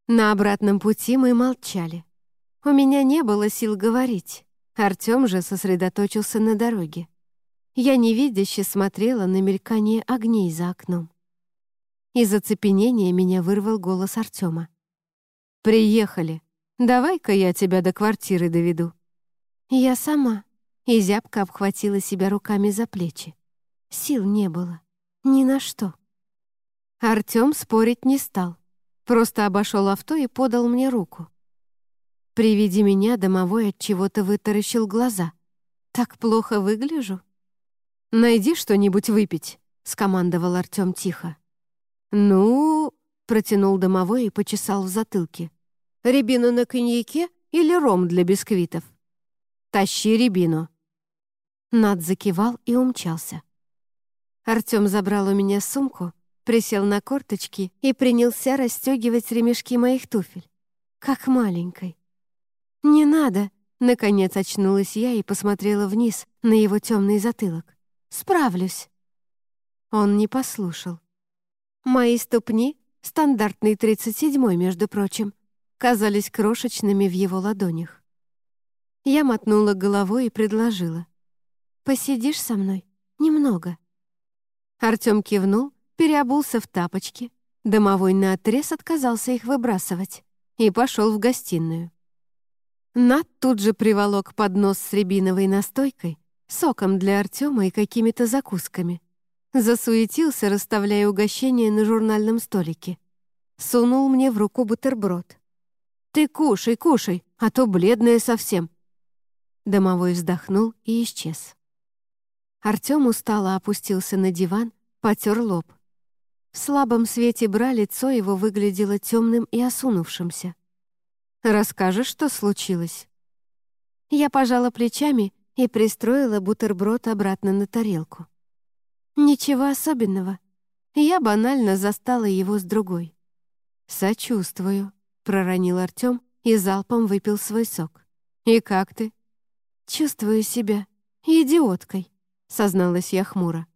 На обратном пути мы молчали. У меня не было сил говорить. Артём же сосредоточился на дороге. Я невидяще смотрела на мелькание огней за окном. Из оцепенения меня вырвал голос Артёма. «Приехали!» Давай-ка я тебя до квартиры доведу». Я сама. И зябко обхватила себя руками за плечи. Сил не было. Ни на что. Артём спорить не стал. Просто обошел авто и подал мне руку. При виде меня домовой от чего-то вытаращил глаза. Так плохо выгляжу? «Найди что-нибудь выпить», — скомандовал Артём тихо. «Ну...» — протянул домовой и почесал в затылке. Рябину на коньяке или ром для бисквитов? Тащи рябину». Над закивал и умчался. Артём забрал у меня сумку, присел на корточки и принялся расстегивать ремешки моих туфель. Как маленькой. «Не надо!» — наконец очнулась я и посмотрела вниз на его темный затылок. «Справлюсь!» Он не послушал. Мои ступни — стандартный тридцать седьмой, между прочим — казались крошечными в его ладонях. Я мотнула головой и предложила. «Посидишь со мной? Немного». Артём кивнул, переобулся в тапочки. Домовой наотрез отказался их выбрасывать и пошел в гостиную. Над тут же приволок поднос с рябиновой настойкой, соком для Артема и какими-то закусками. Засуетился, расставляя угощение на журнальном столике. Сунул мне в руку бутерброд. «Ты кушай, кушай, а то бледная совсем». Домовой вздохнул и исчез. Артём устало опустился на диван, потер лоб. В слабом свете бра лицо его выглядело темным и осунувшимся. «Расскажешь, что случилось?» Я пожала плечами и пристроила бутерброд обратно на тарелку. Ничего особенного. Я банально застала его с другой. «Сочувствую», проронил Артём и залпом выпил свой сок. «И как ты?» «Чувствую себя идиоткой», — созналась я хмуро.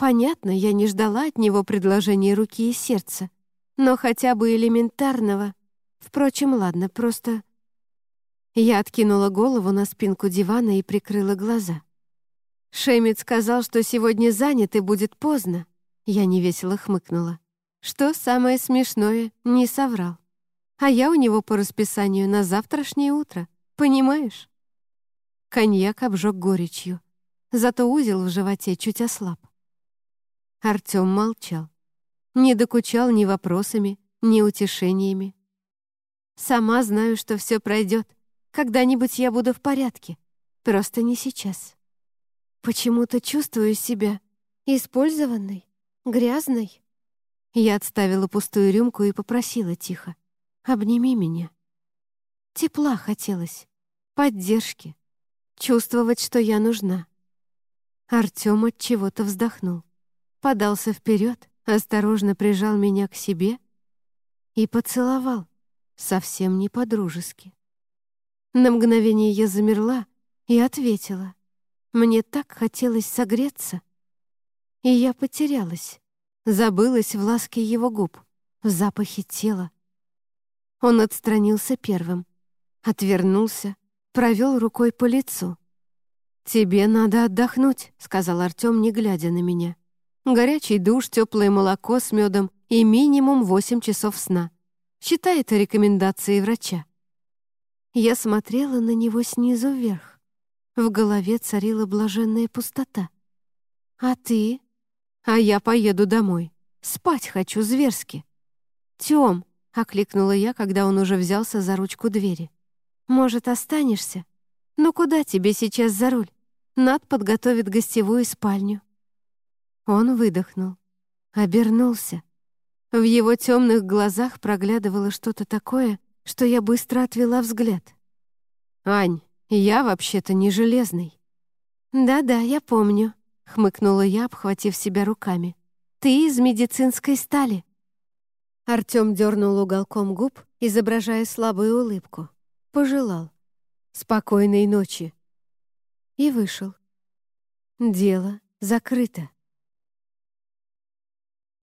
«Понятно, я не ждала от него предложения руки и сердца, но хотя бы элементарного. Впрочем, ладно, просто...» Я откинула голову на спинку дивана и прикрыла глаза. Шемит сказал, что сегодня занят и будет поздно. Я невесело хмыкнула. Что самое смешное, не соврал. А я у него по расписанию на завтрашнее утро, понимаешь? Коньяк обжег горечью. Зато узел в животе чуть ослаб. Артём молчал. Не докучал ни вопросами, ни утешениями. Сама знаю, что все пройдет. Когда-нибудь я буду в порядке. Просто не сейчас. Почему-то чувствую себя использованной, грязной. Я отставила пустую рюмку и попросила тихо. Обними меня. Тепла хотелось, поддержки, чувствовать, что я нужна. Артём от чего-то вздохнул, подался вперед, осторожно прижал меня к себе и поцеловал, совсем не по-дружески. На мгновение я замерла и ответила. Мне так хотелось согреться. И я потерялась, забылась в ласке его губ, в запахе тела, он отстранился первым, отвернулся, провел рукой по лицу. «Тебе надо отдохнуть», — сказал Артем, не глядя на меня. «Горячий душ, теплое молоко с медом и минимум восемь часов сна. Считай это рекомендацией врача». Я смотрела на него снизу вверх. В голове царила блаженная пустота. «А ты?» «А я поеду домой. Спать хочу зверски». «Тём, — окликнула я, когда он уже взялся за ручку двери. «Может, останешься? Ну куда тебе сейчас за руль? Над подготовит гостевую спальню». Он выдохнул, обернулся. В его темных глазах проглядывало что-то такое, что я быстро отвела взгляд. «Ань, я вообще-то не железный». «Да-да, я помню», — хмыкнула я, обхватив себя руками. «Ты из медицинской стали». Артём дернул уголком губ, изображая слабую улыбку. Пожелал. «Спокойной ночи». И вышел. Дело закрыто.